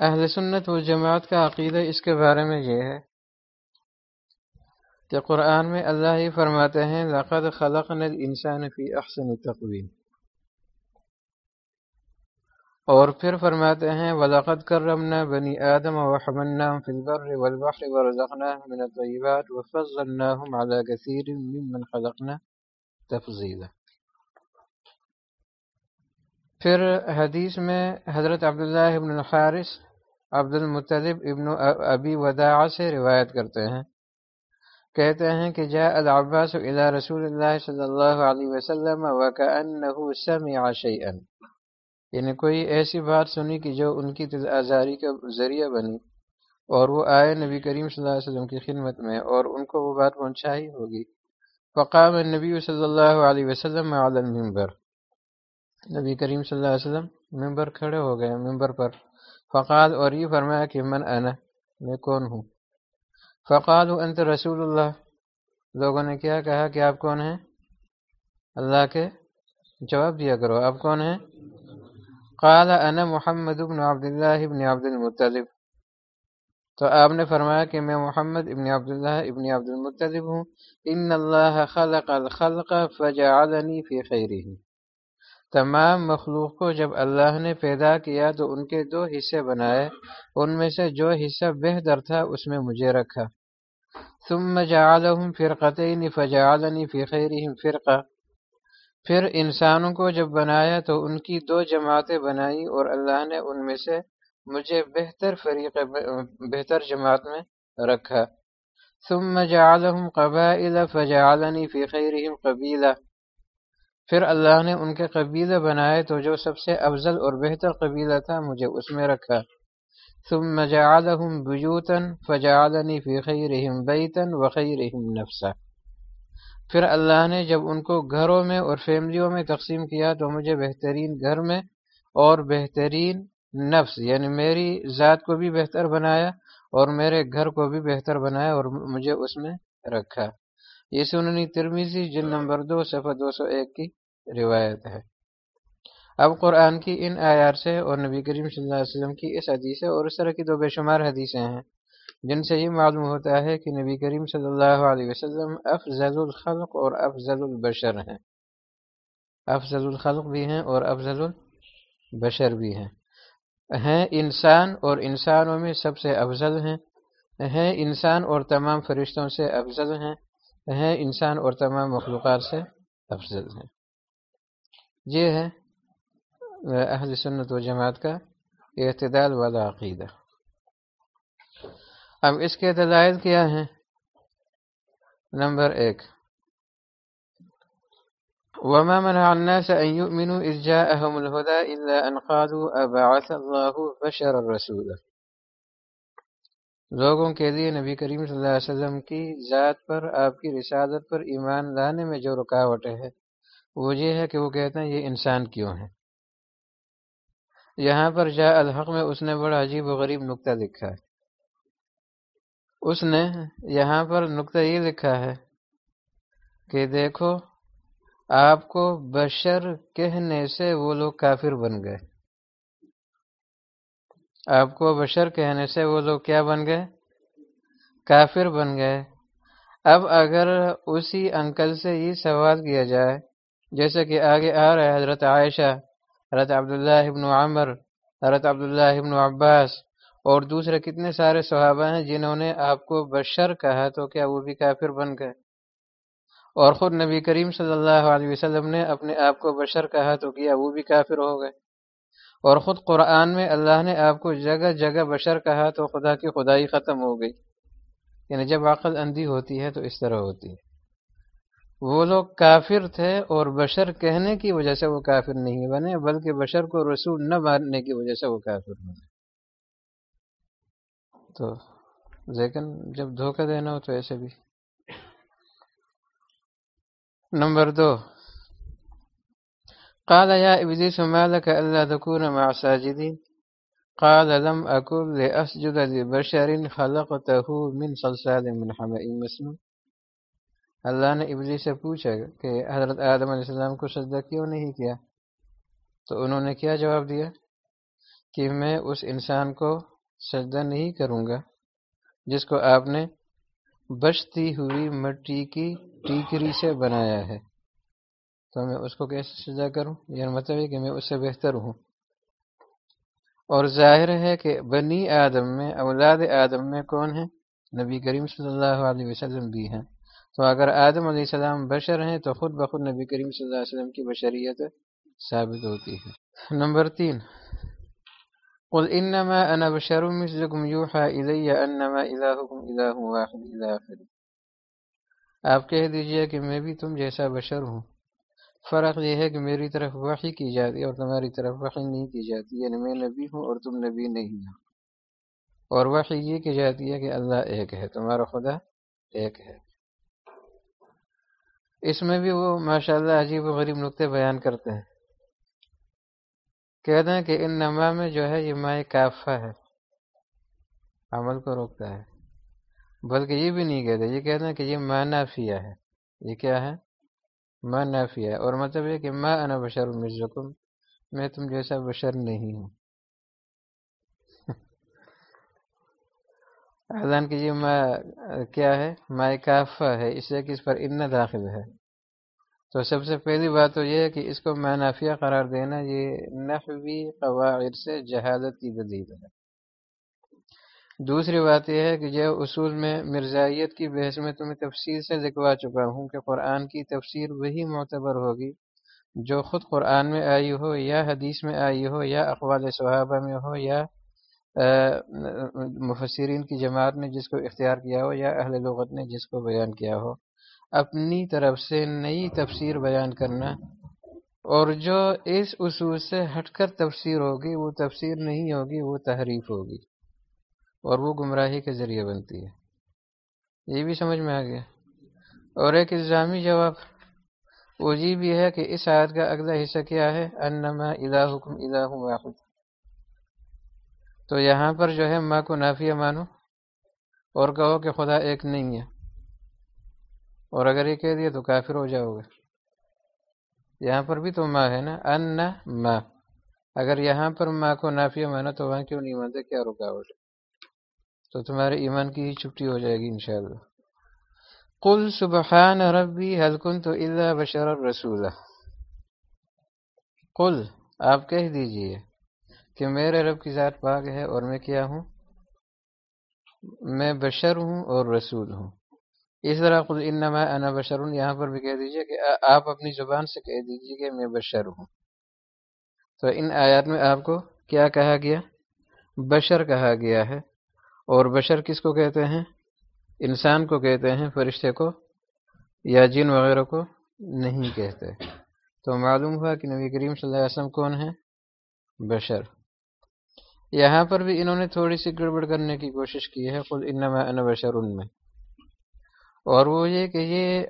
اہل سنت و جماعت کا عقیدہ اس کے بارے میں یہ ہے کہ قرآن میں اللہ ہی فرماتے ہیں، لقد خلقنا الانسان فی احسن تقویم۔ اور پھر فرماتے ہیں، وَلَقَدْ كَرَّمْنَا بَنِي آدَمَ وَحَمَلْنَاهُمْ فِي الْبَرِّ وَالْبَحْرِ وَرَزَقْنَاهُمْ مِنَ الطَّيِّبَاتِ وَفَضَّلْنَاهُمْ عَلَى كَثِيرٍ مِّمَّنْ خَلَقْنَا تَفْضِيلًا۔ پھر حدیث میں حضرت عبداللہ ابن الحارث عبد المطلب ابن ابی وداع سے روایت کرتے ہیں۔ کہتے ہیں کہ جاء العباس الى رسول اللہ صلی اللہ علیہ وسلم وکأنه سمع شیئا۔ یعنی کوئی ایسی بات سنی کہ جو ان کی دل آزاری کا ذریعہ بنی۔ اور وہ آئے نبی کریم صلی اللہ علیہ وسلم کی خدمت میں اور ان کو وہ بات پہنچائی ہوگی۔ فقام النبی صلی اللہ علیہ وسلم علی المنبر۔ نبی کریم صلی اللہ علیہ وسلم ممبر کھڑے ہو گئے ممبر پر۔ فقال، اور یہ فرمایا کہ من انا، میں کون ہوں؟ فقال انت رسول اللہ. لوگوں نے کیا کہا کہ آپ کون ہیں؟ اللہ کے جواب دیا کرو، آپ کون ہیں؟ قال، انا محمد بن عبداللہ ابن عبد المطلب. تو آپ نے فرمایا کہ میں محمد ابن عبداللہ ابن عبد المطلب ہوں. ان اللہ خلق الخلق فجعلنی فی خیرہ. تمام مخلوق کو جب اللہ نے پیدا کیا تو ان کے دو حصے بنائے، ان میں سے جو حصہ بہتر تھا اس میں مجھے رکھا۔ ثم جعلهم فرقتين فجعلني في خيرهم فرقة پھر انسانوں کو جب بنایا تو ان کی دو جماعتیں بنائی اور اللہ نے ان میں سے مجھے بہتر فریق بہتر جماعت میں رکھا۔ ثم جعلهم قبائل فجعلني في خيرهم قبيلة پھر اللہ نے ان کے قبیلے بنائے تو جو سب سے افضل اور بہتر قبیلہ تھا مجھے اس میں رکھا۔ ثم جعلهم بيوتا فجعلني في خيرهم بيتا وخيرهم نفسا پھر اللہ نے جب ان کو گھروں میں اور فیملیوں میں تقسیم کیا تو مجھے بہترین گھر میں اور بہترین نفس یعنی میری ذات کو بھی بہتر بنایا اور میرے گھر کو بھی بہتر بنایا اور مجھے اس میں رکھا۔ یہ سننی ترمیزی جن نمبر دو، صفحہ دو سو ایک کی۔ روایت ہے۔ اب قرآن کی ان آیار سے اور نبی کریم صلی اللہ علیہ وسلم کی اس حدیث اور اس طرح کی دو بے شمار حدیثیں ہیں، جن سے یہ معلوم ہوتا ہے کہ نبی کریم صلی اللہ علیہ وسلم افضل الخلق اور افضل البشر ہیں۔ افضل الخلق بھی ہیں اور افضل البشر بھی ہیں۔ ہیں انسان اور انسانوں میں سب سے افضل ہیں۔ ہیں انسان اور تمام فرشتوں سے افضل ہیں۔ ہیں انسان اور تمام مخلوقات سے افضل ہیں۔ یہ ہے، اہل سنت و جماعت کا اعتدال والا عقیدہ۔ اب اس کے دلائل کیا ہیں؟ نمبر ایک۔ وما منع الناس ان يؤمنوا اذ جاءهم الهدى الا ان قالوا ابعث الله بشر الرسول لوگوں کے لیے نبی کریم صلی اللہ علیہ وسلم کی ذات پر، آپ کی رسالت پر ایمان لانے میں جو رکاوٹیں ہیں وہ یہ ہے کہ وہ کہتے ہیں یہ انسان کیوں ہے یہاں پر جا الحق میں اس نے بڑا عجیب و غریب نقطہ لکھا ہے۔ اس نے یہاں پر نقطہ یہ لکھا ہے کہ دیکھو، آپ کو بشر کہنے سے وہ لوگ کافر بن گئے۔ آپ کو بشر کہنے سے وہ لوگ کیا بن گئے؟ کافر بن گئے۔ اب اگر اسی انکل سے یہ سوال کیا جائے جیسے کہ آگے آ رہا ہے حضرت عائشہ، حضرت عبداللہ ابن عمر، حضرت عبداللہ ابن عباس اور دوسرے کتنے سارے صحابہ ہیں جنہوں نے آپ کو بشر کہا تو کیا وہ بھی کافر بن گئے؟ اور خود نبی کریم صلی اللہ علیہ وسلم نے اپنے آپ کو بشر کہا تو کیا وہ بھی کافر ہو گئے؟ اور خود قرآن میں اللہ نے آپ کو جگہ جگہ بشر کہا تو خدا کی خدائی ختم ہو گئی یعنی جب عقل اندھی ہوتی ہے تو اس طرح ہوتی ہے۔ وہ لوگ کافر تھے اور بشر کہنے کی وجہ سے وہ کافر نہیں بنے، بلکہ بشر کو رسول نہ ماننے کی وجہ سے وہ کافر بنے۔ تو لیکن جب دھوکہ دینا ہو تو ایسے بھی۔ نمبر دو۔ قال يا ابلیس، ما لك الا تكون مع ساجدين قال لم اكن لاسجد لبشر خلقته من صلصال من حمأ مسنون۔ اللہ نے ابلی سے پوچھا کہ حضرت آدم علیہ السلام کو سجدہ کیوں نہیں کیا؟ تو انہوں نے کیا جواب دیا؟ کہ میں اس انسان کو سجدہ نہیں کروں گا جس کو آپ نے بچتی ہوئی مٹی کی ٹیکری سے بنایا ہے۔ تو میں اس کو کیسے سجا کروں؟ یعنی مطلب یہ مطلب ہے کہ میں اس سے بہتر ہوں۔ اور ظاہر ہے کہ بنی آدم میں، اولاد آدم میں کون ہے نبی کریم صلی اللہ علیہ وسلم بھی ہیں۔ تو اگر آدم علیہ السلام بشر ہیں تو خود بخود نبی کریم صلی اللہ علیہ وسلم کی بشریت ثابت ہوتی ہے۔ نمبر تین، قل انما انا بشر مثلكم يوحى الي انما الهكم اله واحد الى اخره آپ کہہ دیجیے کہ میں بھی تم جیسا بشر ہوں۔ فرق یہ ہے کہ میری طرف وحی کی جاتی ہے اور تمہاری طرف وحی نہیں کی جاتی یعنی میں نبی ہوں اور تم نبی نہیں ہو۔ اور وحی یہ کی جاتی ہے کہ اللہ ایک ہے، تمہارا خدا ایک ہے۔ اس میں بھی وہ ماشاءاللہ عجیب و غریب نقطے بیان کرتے ہیں۔ کہتے ہیں کہ ان نما میں جو ہے یہ مائع کافہ ہے۔ عمل کو روکتا ہے۔ بلکہ یہ بھی نہیں کہتے، یہ کہتے ہیں کہ یہ ماں نافیہ ہے۔ یہ کیا ہے؟ ماں نافیہ ہے۔ اور مطلب یہ کہ ماں انا بشر مرزکم میں تم جیسا بشر نہیں ہوں۔ اذان کیجیے ماں کیا ہے؟ ماء کافہ ہے، اس لیے کہ اس پر ان داخل ہے۔ تو سب سے پہلی بات تو یہ ہے کہ اس کو منافیہ قرار دینا، یہ نحوی قواعد سے جہادت کی بدید ہے۔ دوسری بات یہ ہے کہ جو اصول میں مرزائیت کی بحث میں تمہیں تفصیل سے لکھوا چکا ہوں کہ قرآن کی تفسیر وہی معتبر ہوگی جو خود قرآن میں آئی ہو، یا حدیث میں آئی ہو، یا اقوال صحابہ میں ہو، یا مفسرین کی جماعت نے جس کو اختیار کیا ہو یا اہل لغت نے جس کو بیان کیا ہو، اپنی طرف سے نئی تفسیر بیان کرنا اور جو اس اصول سے ہٹ کر تفسیر ہوگی، وہ تفسیر نہیں ہوگی، وہ تحریف ہوگی اور وہ گمراہی کے ذریعے بنتی ہے۔ یہ بھی سمجھ میں آ گیا۔ اور ایک الزامی جواب وہ جی بھی ہے کہ اس آیت کا اگلا حصہ کیا ہے؟ انما الہکم الہ واحد۔ تو یہاں پر جو ہے ماں کو نافیہ مانو، اور کہو کہ خدا ایک نہیں ہے۔ اور اگر یہ کہہ دیا تو کافر ہو جاؤ گے۔ یہاں پر بھی تو ماں ہے نا، ان ماں اگر یہاں پر ماں کو نافیہ مانا تو وہاں کیوں نہیں مانتے؟ کیا رکاوٹ ہے؟ تو تمہارے ایمان کی ہی چھٹی ہو جائے گی انشاءاللہ۔ قل سبحان ربی حل تو اللہ بشر رسول قل، آپ کہہ دیجیے۔ کہ میرے رب کی ذات پاک ہے اور میں کیا ہوں؟ میں بشر ہوں اور رسول ہوں۔ اس طرح خود انما انا بشر یہاں پر بھی کہہ دیجیے کہ آپ اپنی زبان سے کہہ دیجیے کہ میں بشر ہوں۔ تو ان آیات میں آپ کو کیا کہا گیا؟ بشر کہا گیا ہے۔ اور بشر کس کو کہتے ہیں؟ انسان کو کہتے ہیں، فرشتے کو یا جن وغیرہ کو نہیں کہتے۔ تو معلوم ہوا کہ نبی کریم صلی اللہ علیہ وسلم کون ہے بشر۔ یہاں پر بھی انہوں نے تھوڑی سی گڑبڑ کرنے کی کوشش کی ہے خود انما انا بشر ان میں۔ اور وہ یہ کہ یہ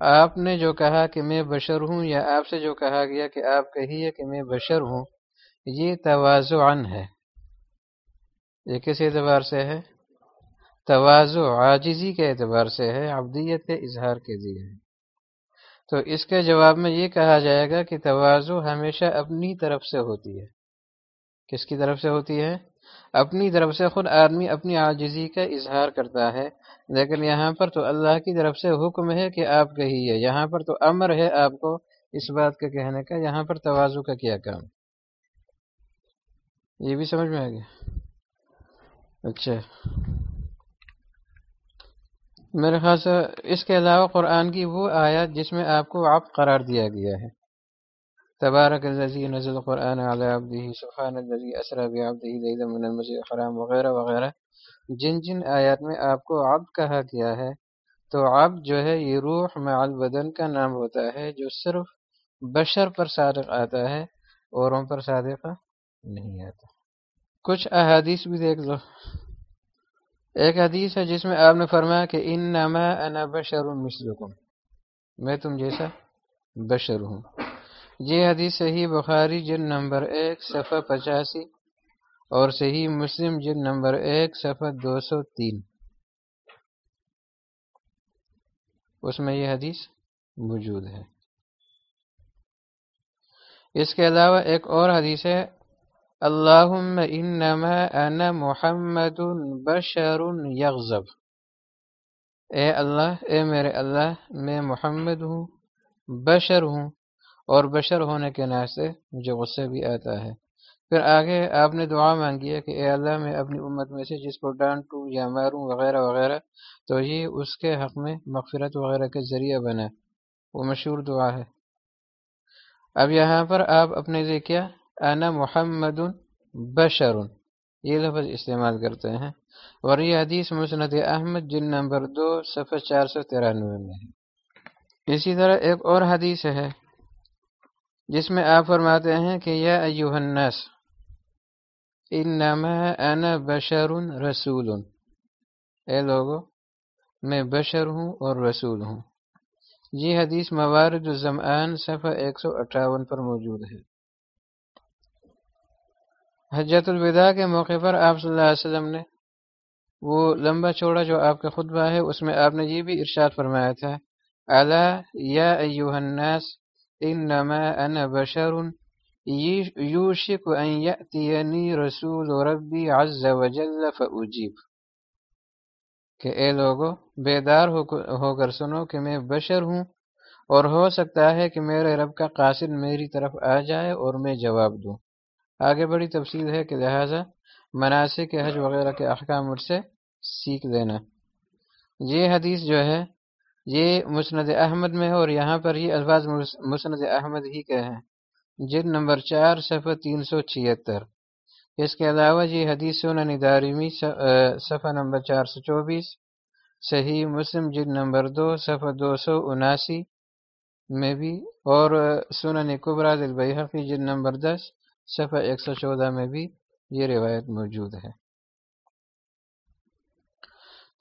آپ نے جو کہا کہ میں بشر ہوں یا آپ سے جو کہا گیا کہ آپ کہیے کہ میں بشر ہوں، یہ توازو ہے۔ یہ کس اعتبار سے ہے؟ توازو عاجزی کے اعتبار سے ہے ابدیت کے اظہار کے لیے تو اس کے جواب میں یہ کہا جائے گا کہ توازو ہمیشہ اپنی طرف سے ہوتی ہے۔ کس کی طرف سے ہوتی ہے؟ اپنی طرف سے خود آدمی اپنی عاجزی کا اظہار کرتا ہے۔ لیکن یہاں پر تو اللہ کی طرف سے حکم ہے کہ آپ کہیے یہاں پر تو امر ہے آپ کو اس بات کا کہنے کا۔ یہاں پر توازو کا کیا کام؟ یہ بھی سمجھ میں آ گیا۔ اچھا۔ میرے خیال سے اس کے علاوہ قرآن کی وہ آیات جس میں آپ کو آپ قرار دیا گیا ہے۔ تبارک الذي نزل القرآن على عبده، سبحان الذي أسرى بعبده ليلا من المسجد الحرام وغیرہ وغیرہ جن جن آیات میں آپ کو عبد کہا گیا ہے۔ تو عبد جو ہے، یہ روح مع البدن کا نام ہوتا ہے، جو صرف بشر پر صادق آتا ہے، اوروں پر صادق نہیں آتا۔ کچھ احادیث بھی دیکھ لو۔ ایک حدیث ہے جس میں آپ نے فرمایا کہ ان نما انا بشر مثلکم۔ میں تم جیسا بشر ہوں۔ یہ حدیث صحیح بخاری جن نمبر ایک، صفحہ پچاسی، اور صحیح مسلم جن نمبر ایک، صفحہ دو سو تین۔ اس میں یہ حدیث موجود ہے۔ اس کے علاوہ ایک اور حدیث ہے، اللہم انما انا محمد بشر یغزب اے اللہ، اے میرے اللہ، میں محمد ہوں، بشر ہوں۔ اور بشر ہونے کے ناطے مجھے غصے بھی آتا ہے۔ پھر آگے آپ نے دعا مانگی ہے کہ اے اللہ میں اپنی امت میں سے جس کو ڈانٹوں یا ماروں وغیرہ وغیرہ، تو یہ اس کے حق میں مغفرت وغیرہ کے ذریعہ بنا وہ مشہور دعا ہے۔ اب یہاں پر آپ اپنے لیے کیا؟ انا محمد بشر۔ یہ لفظ استعمال کرتے ہیں۔ اور یہ حدیث مسند احمد جن نمبر دو، صفحہ چار سو ترانوے میں ہے۔ اسی طرح ایک اور حدیث ہے۔ جس میں آپ فرماتے ہیں کہ یا ایوہ الناس، انما انا بشر رسول۔ اے لوگو، میں بشر ہوں اور رسول ہوں۔ یہ حدیث موارد الزمان صفحہ ایک سو اٹھاون پر موجود ہے۔ حجت الوداع کے موقع پر آپ صلی اللہ علیہ وسلم نے وہ لمبا چوڑا جو آپ کا خطبہ ہے، اس میں آپ نے یہ بھی ارشاد فرمایا تھا اعلیٰ یا ایوہ الناس انما انا بشر. یوشک ان یأتینی رسول ربی عز وجل فاجیب کہ اے لوگو، بیدار ہو کر سنو کہ میں بشر ہوں اور ہو سکتا ہے کہ میرے رب کا قاصد میری طرف آ جائے اور میں جواب دوں۔ آگے بڑی تفصیل ہے کہ لہٰذا مناسب کے حج وغیرہ کے احکام مجھ سے سیکھ لینا۔ یہ حدیث جو ہے یہ مسند احمد میں ہے اور یہاں پر یہ الفاظ مسند احمد ہی کے ہیں۔ جن نمبر چار، صفحہ تین سو چھہتر۔ اس کے علاوہ یہ حدیث سنن دارمی صفحہ نمبر چار سو چوبیس۔ صحیح مسلم جن نمبر دو، صفحہ دو سو اناسی میں بھی۔ اور سنن قبرا دلبحقی جن نمبر دس، صفحہ ایک سو چودہ میں بھی یہ روایت موجود ہے۔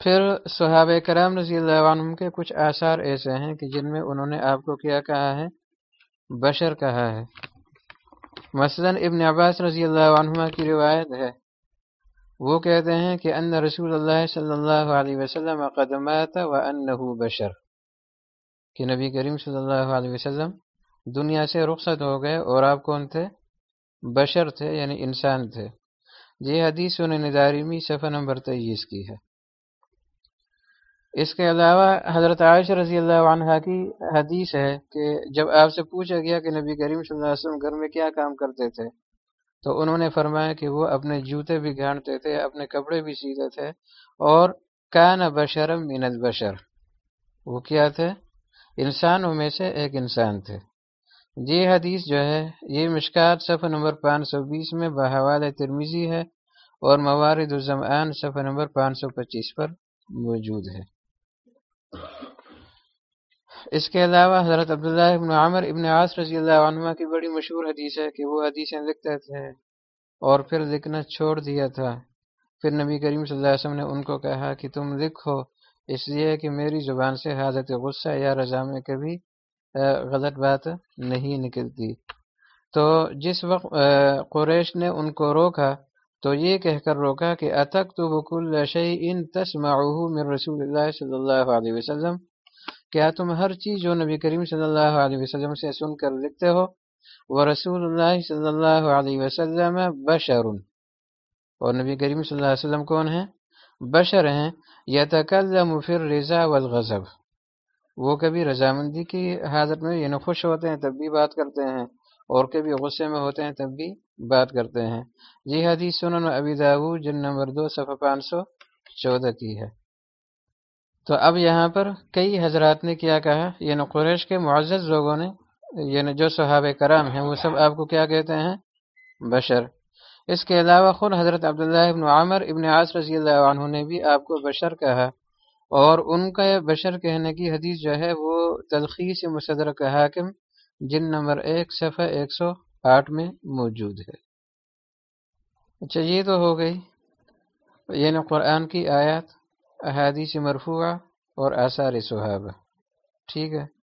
پھر صحابہ کرام رضی اللہ عنہ کے کچھ آثار ایسے ہیں کہ جن میں انہوں نے آپ کو کیا کہا ہے؟ بشر کہا ہے۔ مثلا ابن عباس رضی اللہ عنہ کی روایت ہے۔ وہ کہتے ہیں کہ ان رسول اللہ صلی اللہ علیہ وسلم قدمات و بشر۔ کہ نبی کریم صلی اللہ علیہ وسلم دنیا سے رخصت ہو گئے اور آپ کون تھے؟ بشر تھے یعنی انسان تھے۔ یہ حدیث انہیں نداری میں صفحہ نمبر تیئیس کی ہے۔ اس کے علاوہ حضرت عائش رضی اللہ عنہ کی حدیث ہے کہ جب آپ سے پوچھا گیا کہ نبی کریم صلی اللہ علیہ وسلم گھر میں کیا کام کرتے تھے، تو انہوں نے فرمایا کہ وہ اپنے جوتے بھی گھانٹتے تھے، اپنے کپڑے بھی سیتے تھے، اور کان بشرم من البشر۔ وہ کیا تھے؟ انسانوں میں سے ایک انسان تھے۔ یہ حدیث جو ہے، یہ مشکات صفحہ نمبر پانچ سو بیس میں بحوال ترمیزی ہے اور موارد الزمان صفحہ نمبر پانچ سو پچیس پر موجود ہے۔ اس کے علاوہ حضرت عبداللہ ابن عمر ابن عاص رضی اللہ عنہ کی بڑی مشہور حدیث ہے کہ وہ حدیثیں لکھتے تھے اور پھر لکھنا چھوڑ دیا تھا۔ پھر نبی کریم صلی اللہ علیہ وسلم نے ان کو کہا کہ تم لکھو، اس لیے کہ میری زبان سے حاضرت غصہ یا رضا میں کبھی غلط بات نہیں نکلتی۔ تو جس وقت قریش نے ان کو روکا تو یہ کہہ کر روکا کہ اتک تو بکل ان تسمعه من رسول اللہ صلی اللہ علیہ وسلم؟ کیا تم ہر چیز جو نبی کریم صلی اللہ علیہ وسلم سے سن کر لکھتے ہو؟ وہ رسول اللہ صلی اللہ علیہ وسلم بشر اور نبی کریم صلی اللہ علیہ وسلم کون ہیں؟ بشر ہیں۔ یتکلم فی الرضا والغضب۔ وہ کبھی رضامندی کی حاضر میں یعنی خوش ہوتے ہیں، تب بھی بات کرتے ہیں۔ اور کبھی غصے میں ہوتے ہیں تب بھی بات کرتے ہیں۔ جی حدیث سنن ابی داو جن نمبر دو، صفحہ پانچ سو چودہ کی ہے۔ تو اب یہاں پر کئی حضرات نے کیا کہا؟ یعنی قریش کے معزز لوگوں نے یعنی جو صحابہ کرام ہیں، وہ سب آپ کو کیا کہتے ہیں؟ بشر۔ اس کے علاوہ خود حضرت عبداللہ ابن عامر ابن عاص رضی اللہ عنہ نے بھی آپ کو بشر کہا۔ اور ان کا بشر کہنے کی حدیث جو ہے، وہ تلخیص مصدرک حاکم جن نمبر ایک صفحہ ایک سو آٹھ میں موجود ہے۔ اچھا یہ تو ہو گئی۔ یعنی قرآن کی آیات، احادیث مرفوعہ اور آثار صحابہ۔ ٹھیک ہے۔